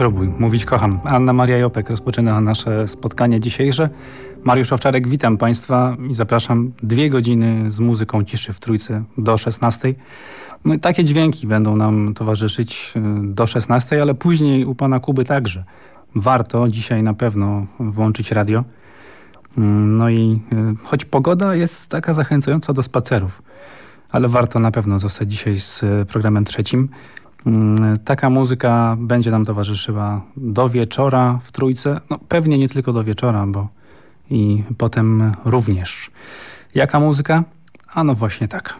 próbuj. Mówić kocham. Anna Maria Jopek rozpoczyna nasze spotkanie dzisiejsze. Mariusz Owczarek, witam Państwa i zapraszam dwie godziny z muzyką ciszy w Trójcy do 16. No takie dźwięki będą nam towarzyszyć y, do 16, ale później u Pana Kuby także. Warto dzisiaj na pewno włączyć radio. Mm, no i y, choć pogoda jest taka zachęcająca do spacerów, ale warto na pewno zostać dzisiaj z programem trzecim. Mm, taka muzyka będzie nam towarzyszyła do wieczora w Trójce. No pewnie nie tylko do wieczora, bo i potem również. Jaka muzyka? A no właśnie taka.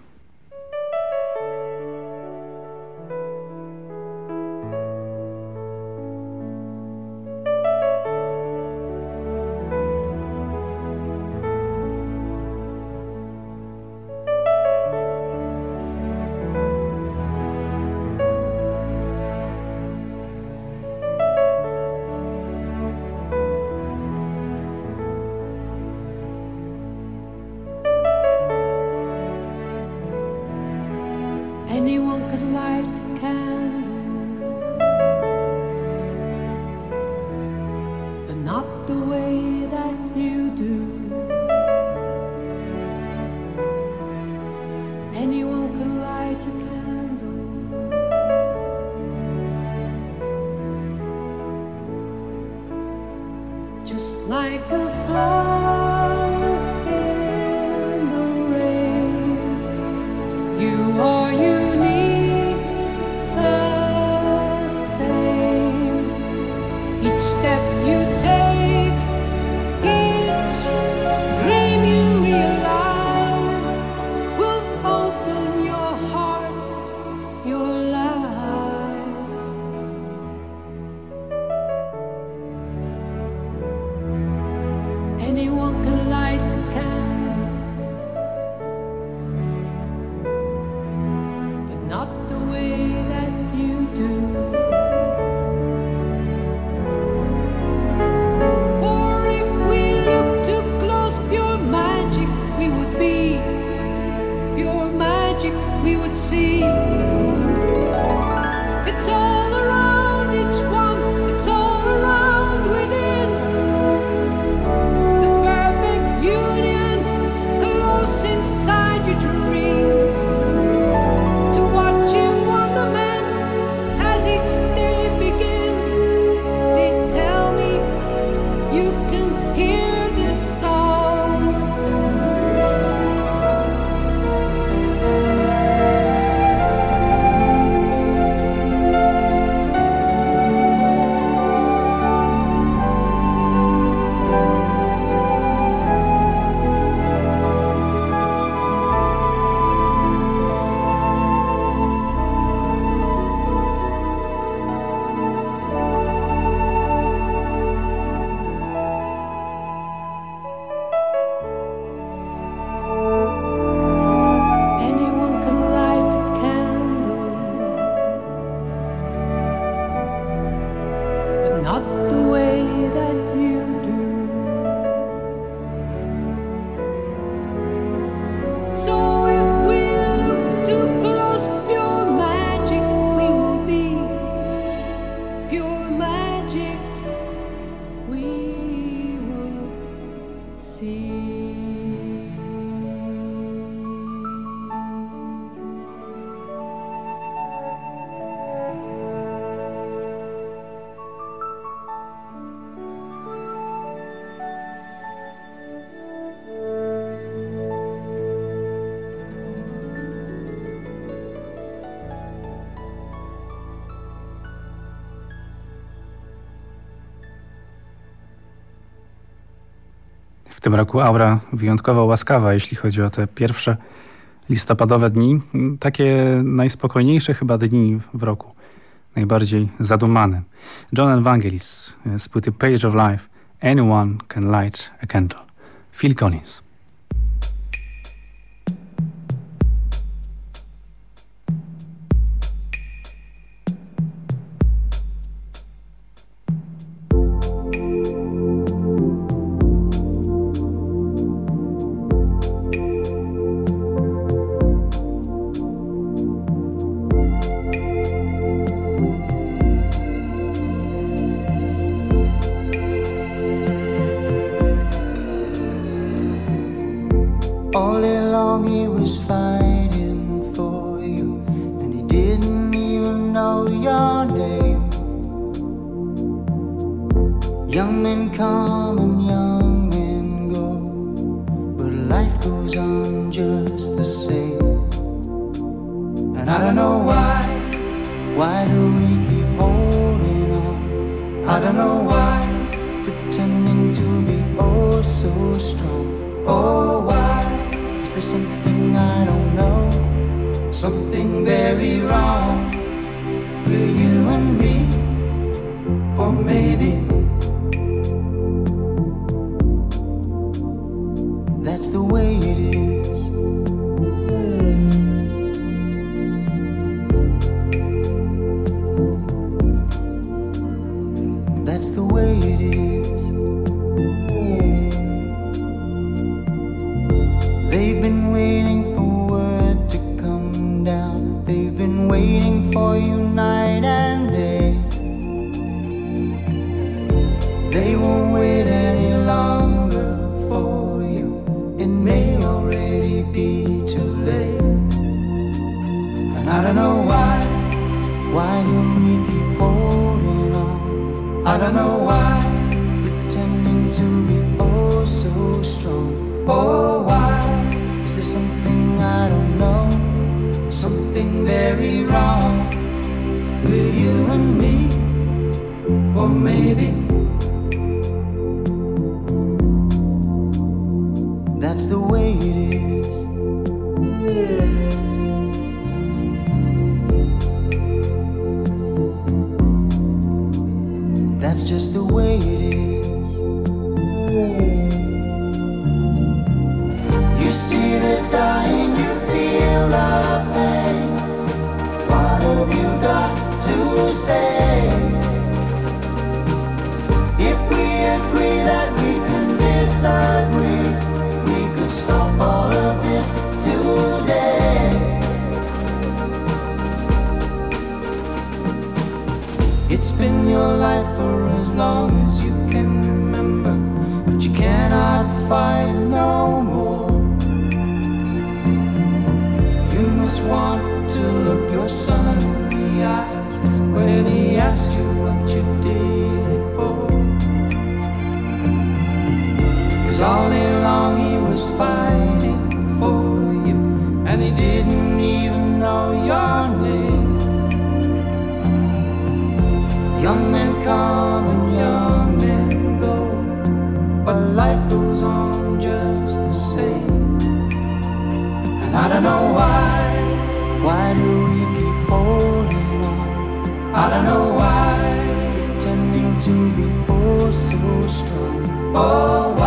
Anyone could light a candle. Tym roku aura wyjątkowo łaskawa, jeśli chodzi o te pierwsze listopadowe dni. Takie najspokojniejsze chyba dni w roku. Najbardziej zadumane. John Evangelis z płyty Page of Life Anyone Can Light a Candle. Phil Collins. They won't wait any longer for you. It may already be too late. And I don't know why, why do we keep holding on? I don't know. Young men come and young men go, but life goes on just the same. And I don't know why, why do we keep holding on? I don't know why, pretending to be oh so strong. Oh.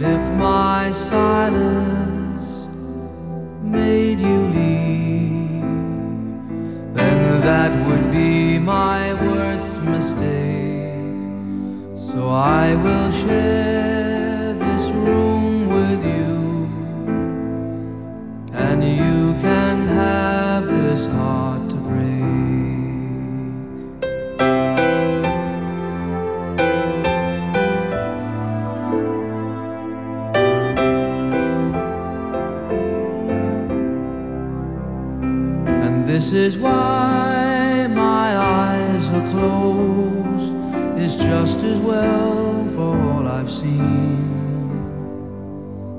But if my silence made you leave, then that would be my worst mistake. So I will share is why my eyes are closed. It's just as well for all I've seen.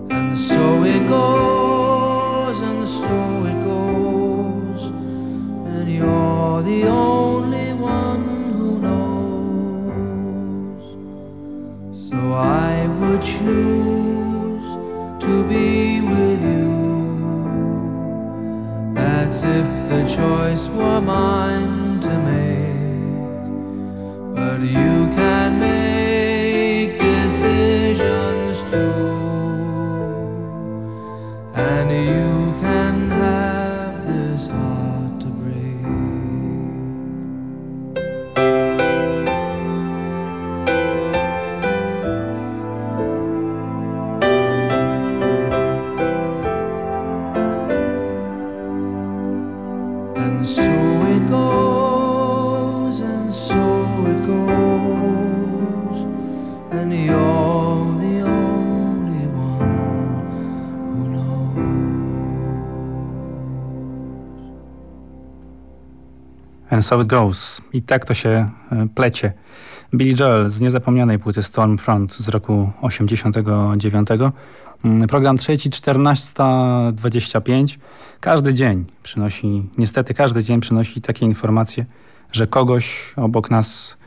And so it goes, And so it goes. I tak to się e, plecie. Billy Joel z niezapomnianej płyty Stormfront z roku 89. Mm, Program trzeci, 14.25. Każdy dzień przynosi, niestety każdy dzień przynosi takie informacje, że kogoś obok nas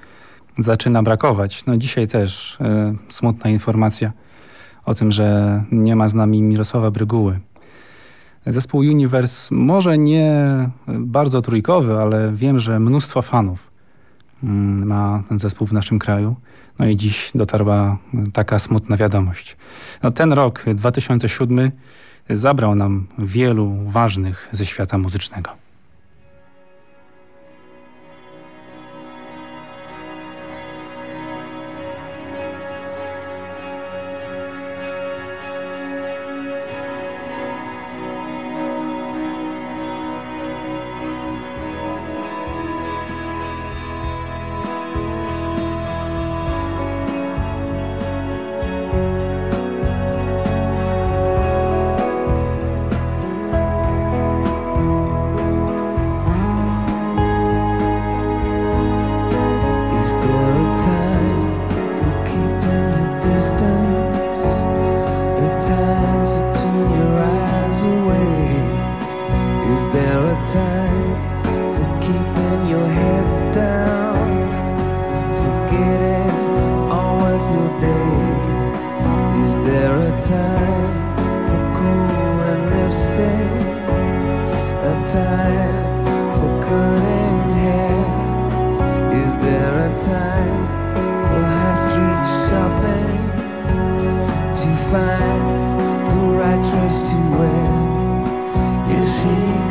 zaczyna brakować. No dzisiaj też e, smutna informacja o tym, że nie ma z nami Mirosława Bryguły. Zespół Universe może nie bardzo trójkowy, ale wiem, że mnóstwo fanów mm, ma ten zespół w naszym kraju. No i dziś dotarła taka smutna wiadomość. No ten rok, 2007, zabrał nam wielu ważnych ze świata muzycznego. Is there a time for keeping your head down? Forgetting all worth your day? Is there a time for cool and lipstick? A time for cutting hair? Is there a time for high street shopping to find the right dress to wear? Here she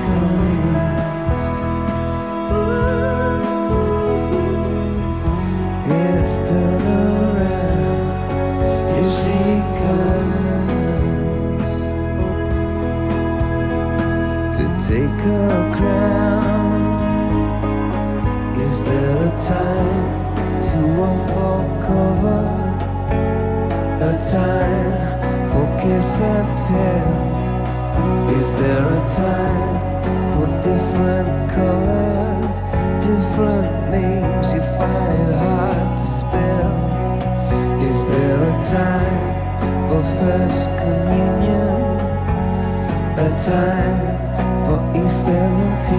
Is there a time to unfold cover? A time for kiss and tell? Is there a time for different colors, different names? You find it hard to spell. Is there a time for first communion? A time for E17?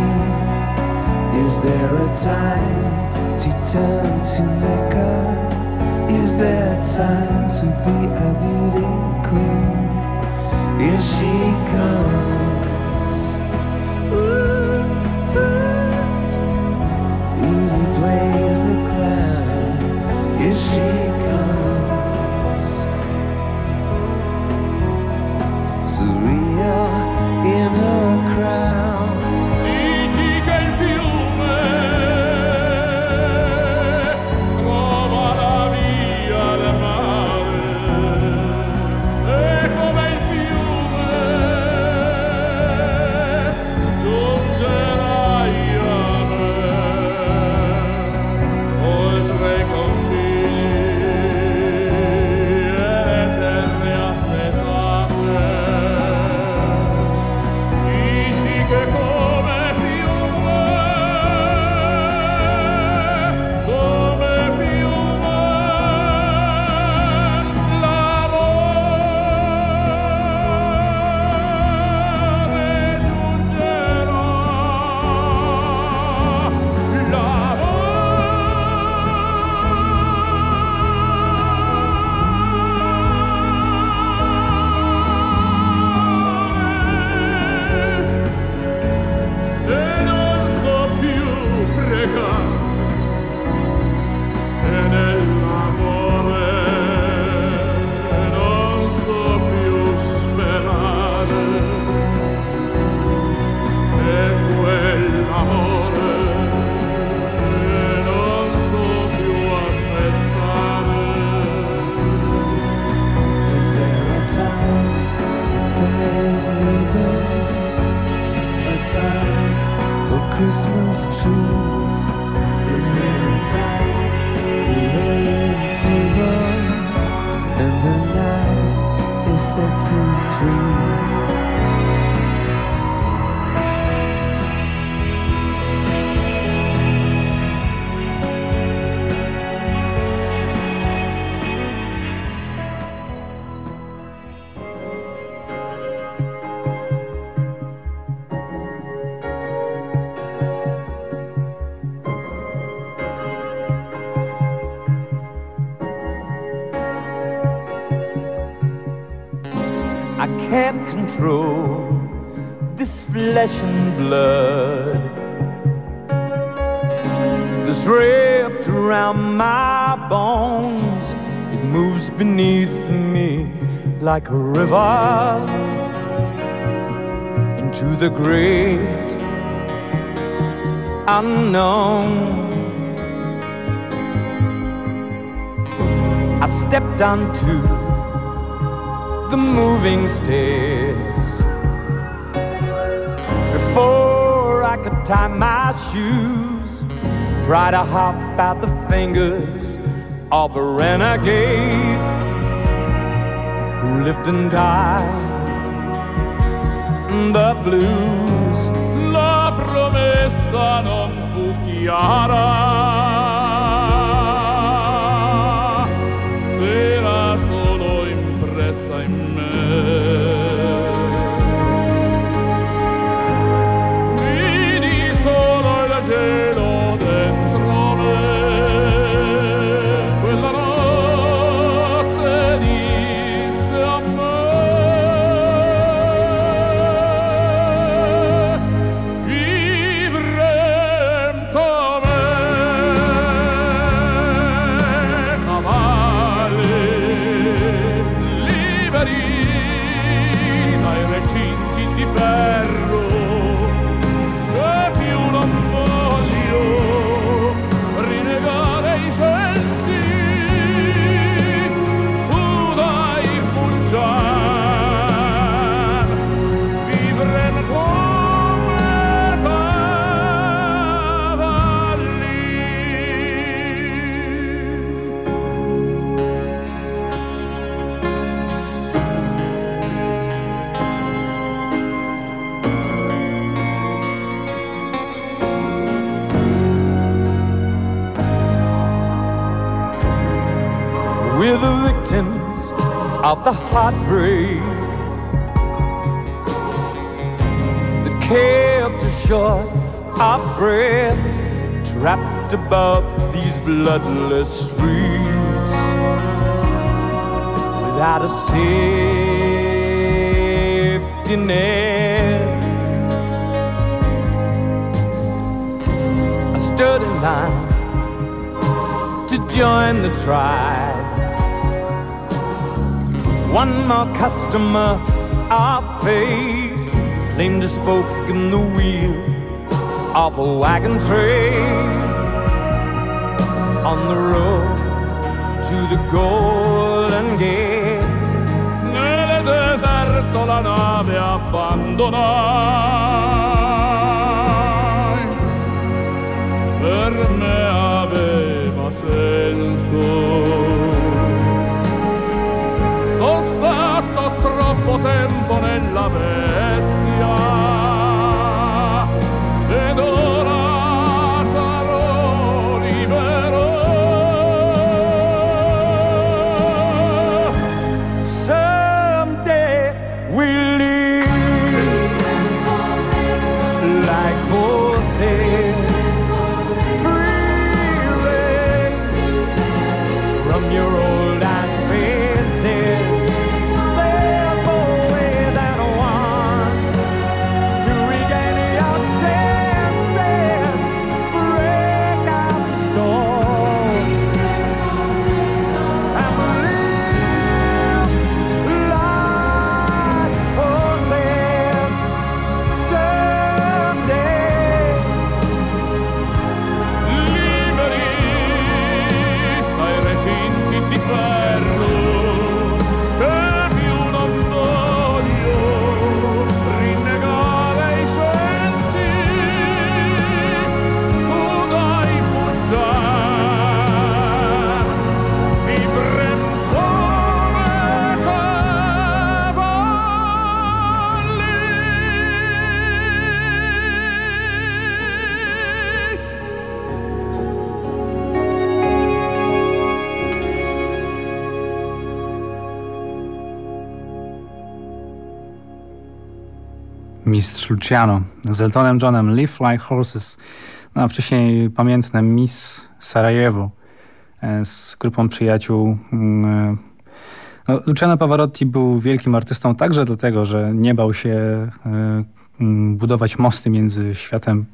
Is there a time to turn to Mecca? Is there a time to be a beauty queen? Here she comes. Ooh, ooh. Beauty plays the clown. Here she comes. Surreal And the night is set to freeze. And blood that's wrapped around my bones. It moves beneath me like a river into the great unknown. I stepped onto the moving stairs tie my shoes. Try to hop out the fingers of a renegade who lived and died in the blues. la promessa non fu chiara bloodless streets without a safety net. I stood in line to join the tribe. One more customer of fate claimed to spoke in the wheel of a wagon train on the road to the Golden Gate. Nel deserto la nave abbandonai Per me aveva senso Sono stato troppo tempo nella Mistrz Luciano z Eltonem Johnem Live Like Horses, no a wcześniej pamiętne Miss Sarajewo e, z grupą przyjaciół. mm, e, No, Luciano Pavarotti był wielkim artystą także dlatego, że nie bał się e, mm, budować mosty między światem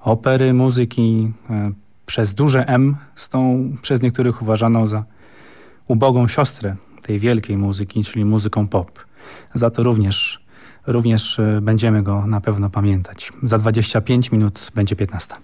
opery, muzyki przez duże M, z tą przez niektórych uważaną za ubogą siostrę tej wielkiej muzyki, czyli muzyką pop. Za to również Również e, będziemy go na pewno pamiętać. Za 25 minut będzie 15.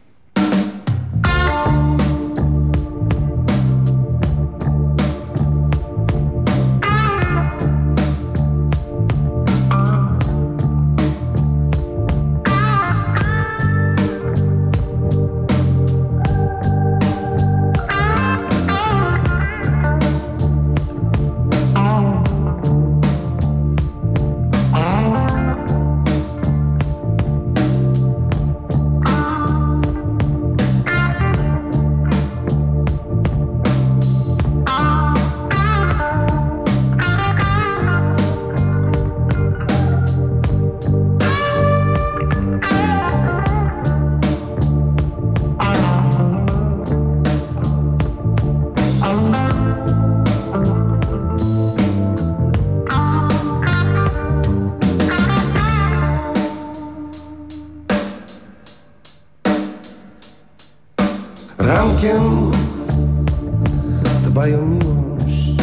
o miłość.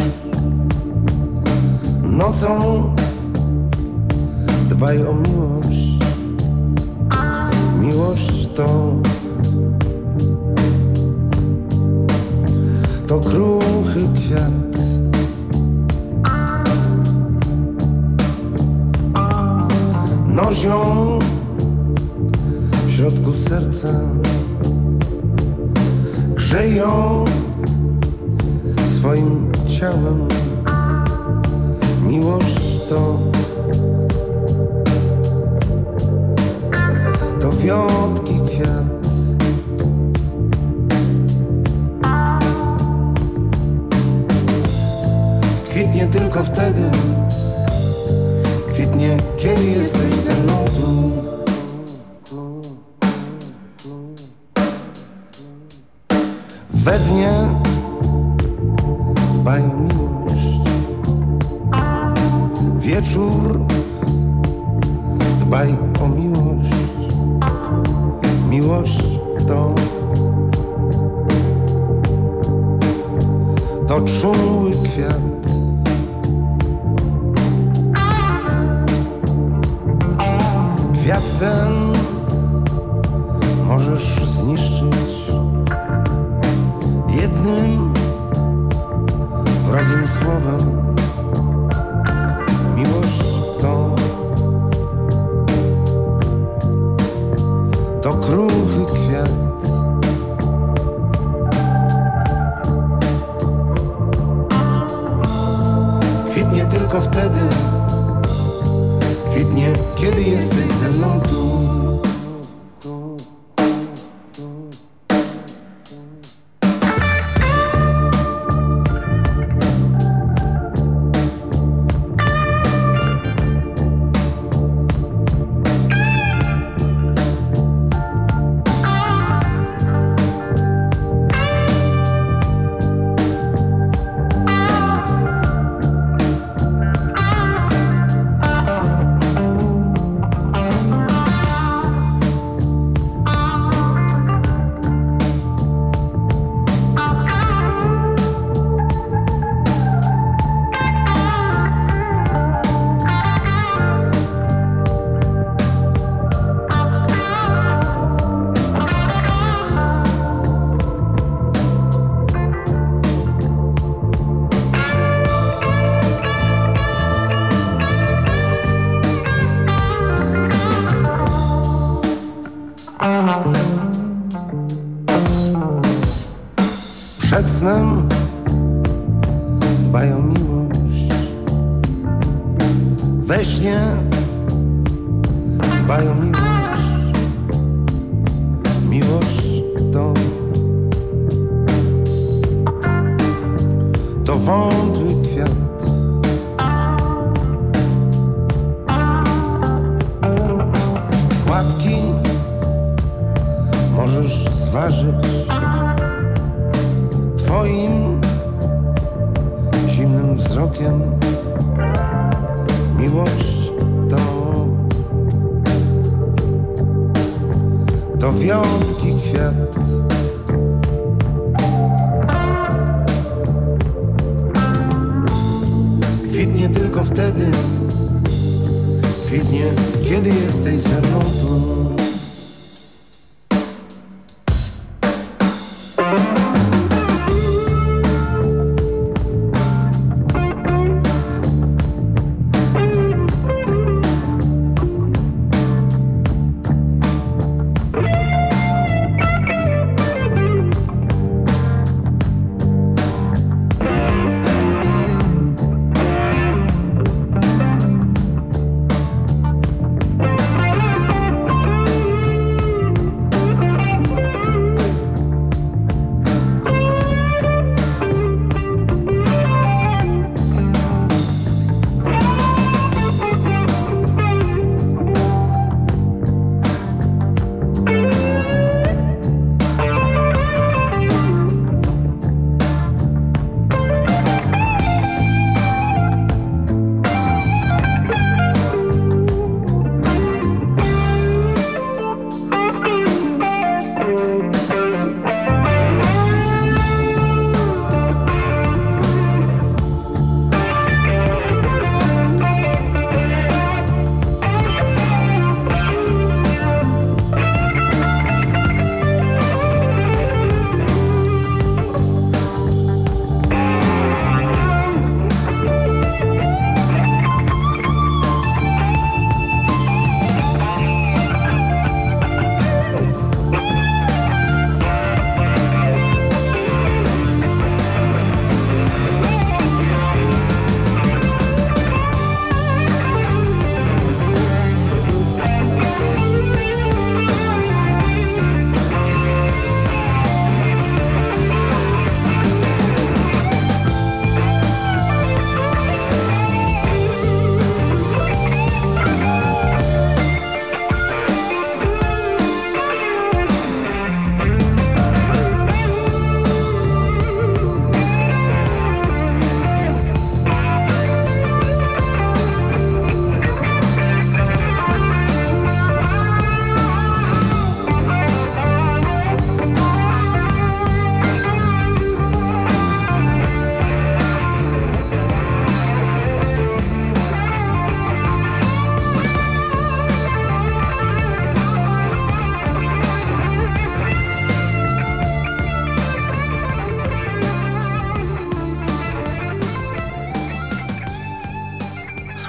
Nocą dbaj o miłość To wątły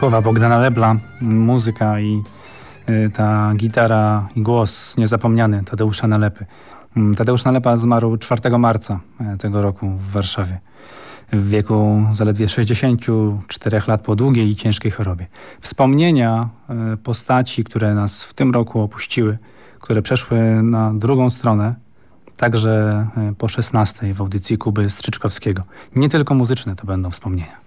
słowa Bogdana Lebla, muzyka i y, ta gitara i głos niezapomniany Tadeusza Nalepy. Mm, Tadeusz Nalepa zmarł 4 marca e, tego roku w Warszawie w wieku zaledwie 64 lat po długiej i ciężkiej chorobie. Wspomnienia e, postaci, które nas w tym roku opuściły, które przeszły na drugą stronę, także e, po 16 w audycji Kuby Strzyczkowskiego. Nie tylko muzyczne to będą wspomnienia.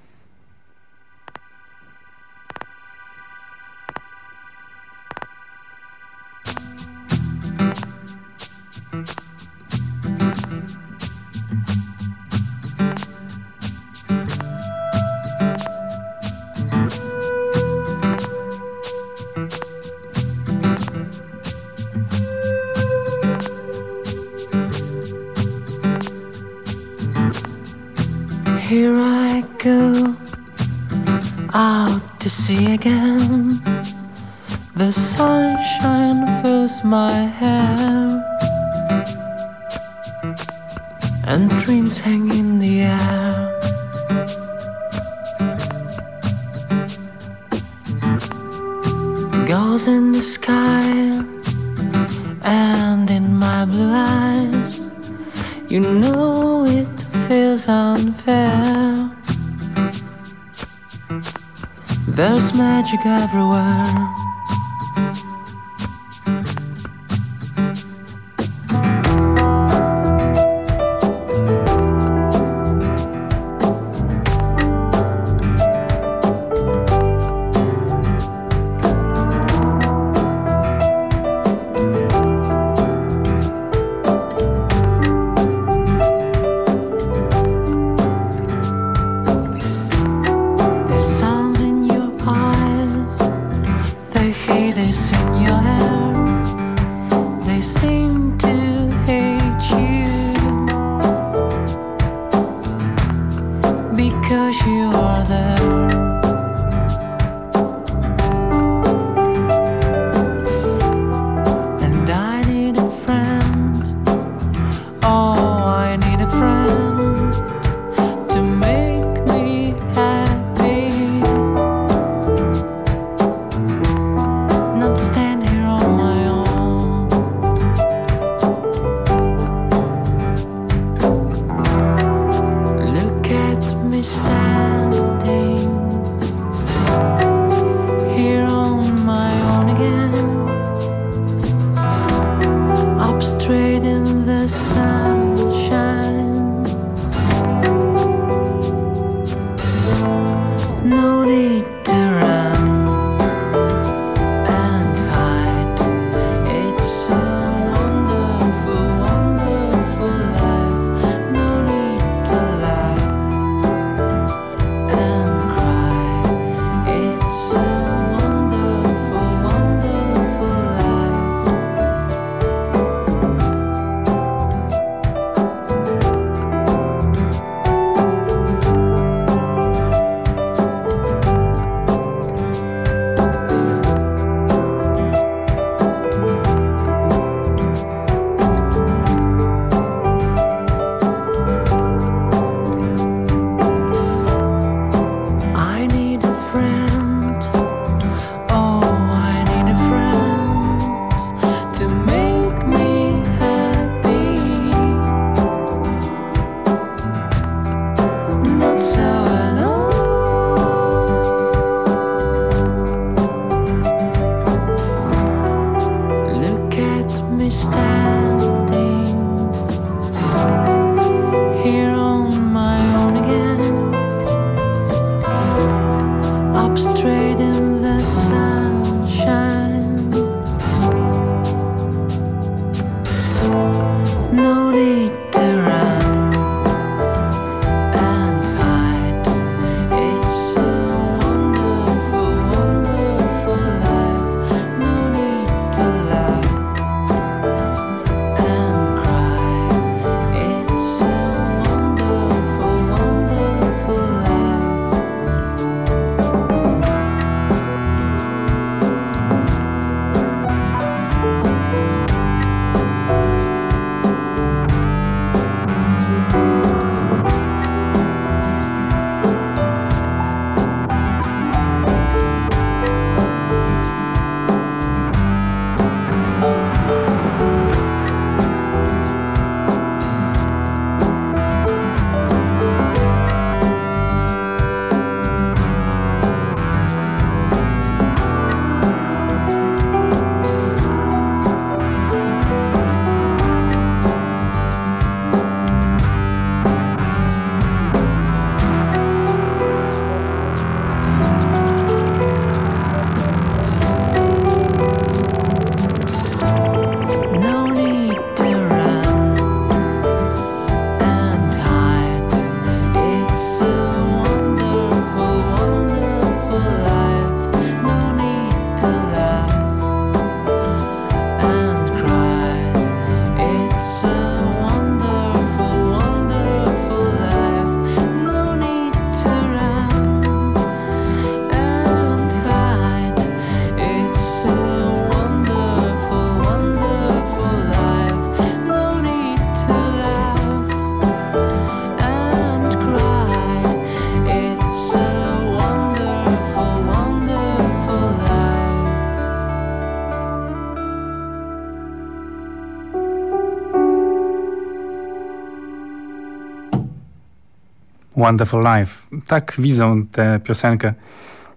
Wonderful Life. Tak widzą tę piosenkę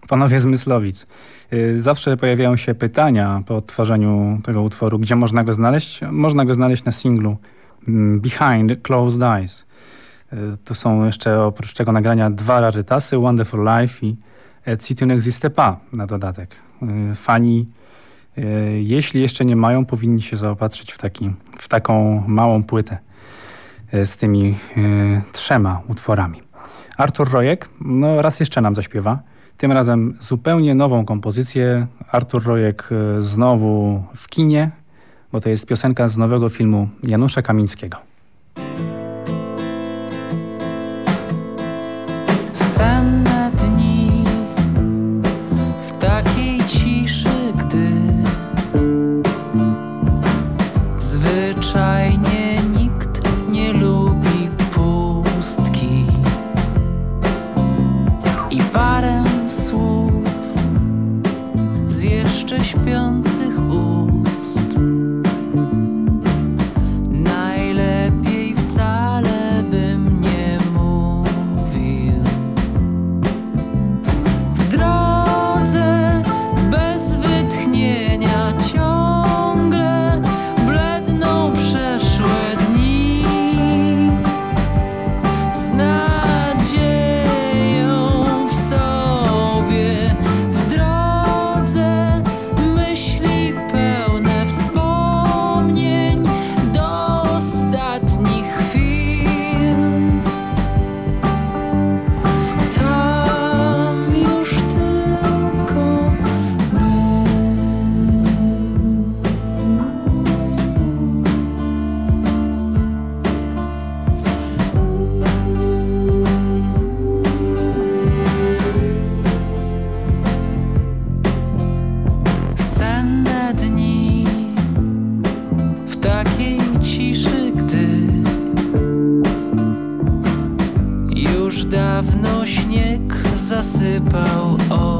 panowie z Myslowic. Y, zawsze pojawiają się pytania po odtwarzaniu tego utworu, gdzie można go znaleźć. Można go znaleźć na singlu mm, Behind Closed Eyes. Y, tu są jeszcze oprócz tego nagrania dwa rarytasy, Wonderful Life i City n'existe pas na dodatek. Y, fani, jeśli jeszcze nie mają, powinni się zaopatrzyć w, taki, w taką małą płytę z tymi trzema utworami. Artur Rojek no, raz jeszcze nam zaśpiewa. Tym razem zupełnie nową kompozycję. Artur Rojek e, znowu w kinie, bo to jest piosenka z nowego filmu Janusza Kamińskiego. ça c'est oh, oh.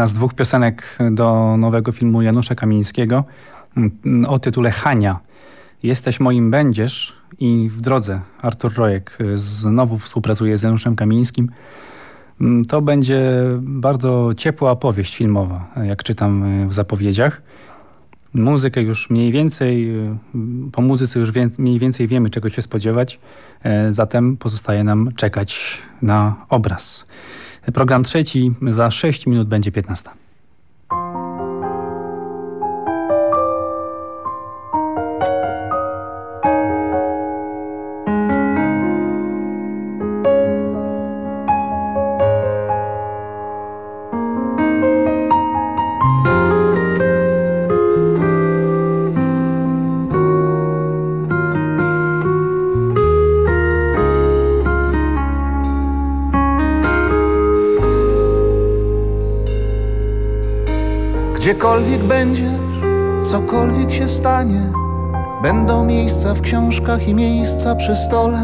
Jedna z dwóch piosenek do nowego filmu Janusza Kamińskiego mm, o tytule Hania. Jesteś moim będziesz i w drodze Artur Rojek znowu współpracuje z Januszem Kamińskim. Mm, to będzie bardzo ciepła opowieść filmowa, jak czytam w zapowiedziach. Muzykę już mniej więcej, po muzyce już wie, mniej więcej wiemy czego się spodziewać, e, zatem pozostaje nam czekać na obraz. Program trzeci za 6 minut będzie 15. książkach i miejsca przy stole.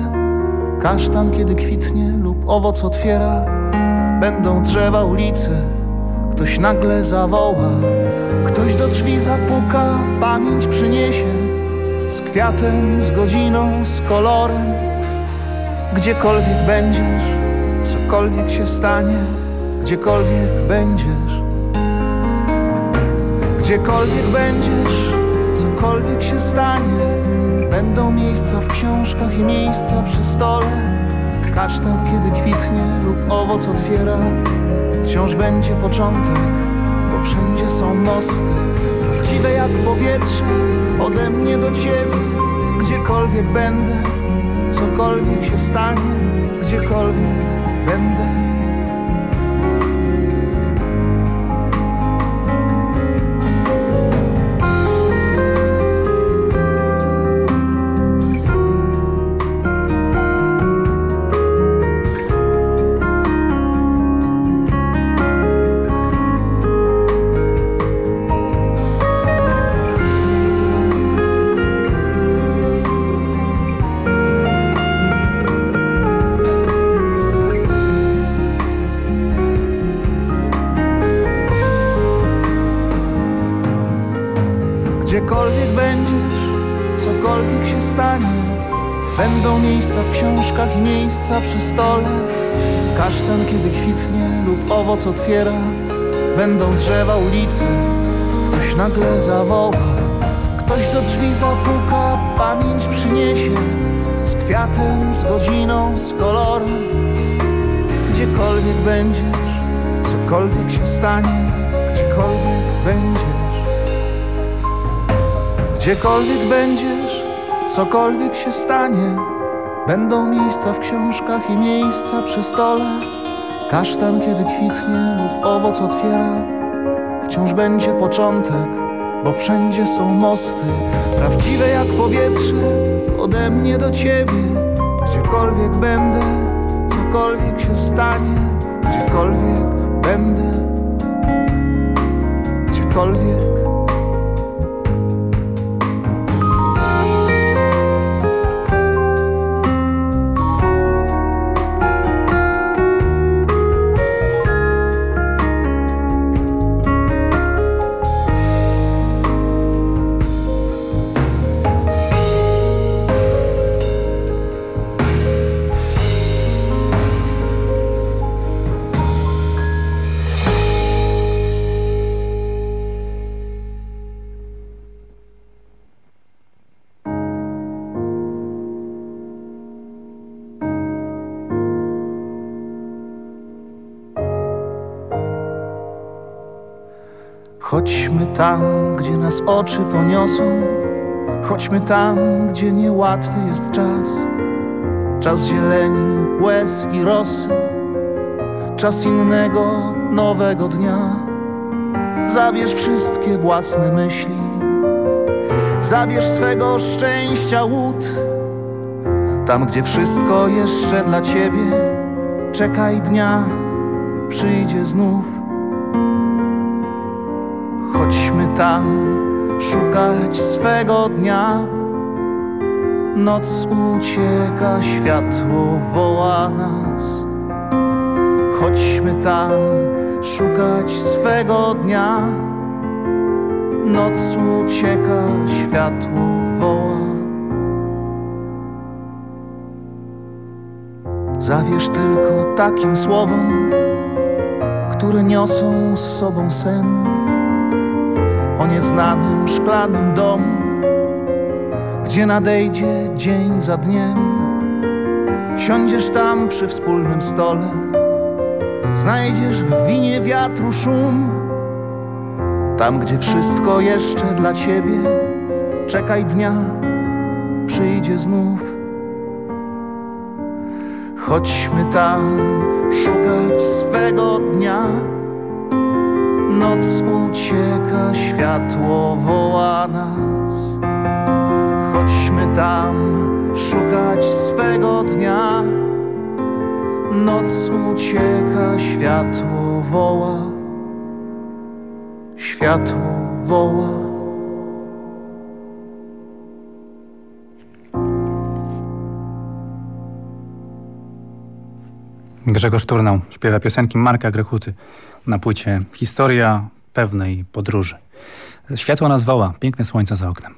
Kasztan, kiedy kwitnie lub owoc otwiera, będą drzewa, ulice, ktoś nagle zawoła, ktoś do drzwi zapuka, pamięć przyniesie z kwiatem, z godziną, z kolorem. Gdziekolwiek będziesz, cokolwiek się stanie, gdziekolwiek będziesz. Gdziekolwiek będziesz, cokolwiek się stanie, będą miejsca w książkach i miejsca przy stole. Kasztan, kiedy kwitnie lub owoc otwiera, wciąż będzie początek, bo wszędzie są mosty, prawdziwe jak powietrze, ode mnie do ciebie. Gdziekolwiek będę, cokolwiek się stanie, gdziekolwiek będę. Otwiera, będą drzewa, ulice, ktoś nagle zawoła, ktoś do drzwi zapuka, pamięć przyniesie z kwiatem, z godziną, z kolorem. Gdziekolwiek będziesz, cokolwiek się stanie, gdziekolwiek będziesz. Gdziekolwiek będziesz, cokolwiek się stanie, będą miejsca w książkach i miejsca przy stole. Kasztan, kiedy kwitnie lub owoc otwiera, wciąż będzie początek, bo wszędzie są mosty, prawdziwe jak powietrze, ode mnie do ciebie. Gdziekolwiek będę, cokolwiek się stanie, gdziekolwiek będę, gdziekolwiek. Tam, gdzie nas oczy poniosą. Chodźmy tam, gdzie niełatwy jest czas. Czas zieleni, łez i rosy. Czas innego, nowego dnia. Zabierz wszystkie własne myśli. Zabierz swego szczęścia łód. Tam, gdzie wszystko jeszcze dla ciebie. Czekaj dnia, przyjdzie znów. Tam, szukać swego dnia. Noc ucieka, światło woła nas. Chodźmy tam, szukać swego dnia. Noc ucieka, światło woła. Zawierz tylko takim słowom, które niosą z sobą sen o nieznanym szklanym domu, gdzie nadejdzie dzień za dniem. Siądziesz tam przy wspólnym stole, znajdziesz w winie wiatru szum. Tam, gdzie wszystko jeszcze dla ciebie, czekaj dnia, przyjdzie znów. Chodźmy tam, szukać swego dnia. Noc ucieka, światło woła nas. Chodźmy tam, szukać swego dnia. Noc ucieka, światło woła. światło woła. Grzegorz Turnał śpiewa piosenki Marka Grechuty na płycie Historia pewnej podróży. Światło nas woła, piękne słońce za oknem.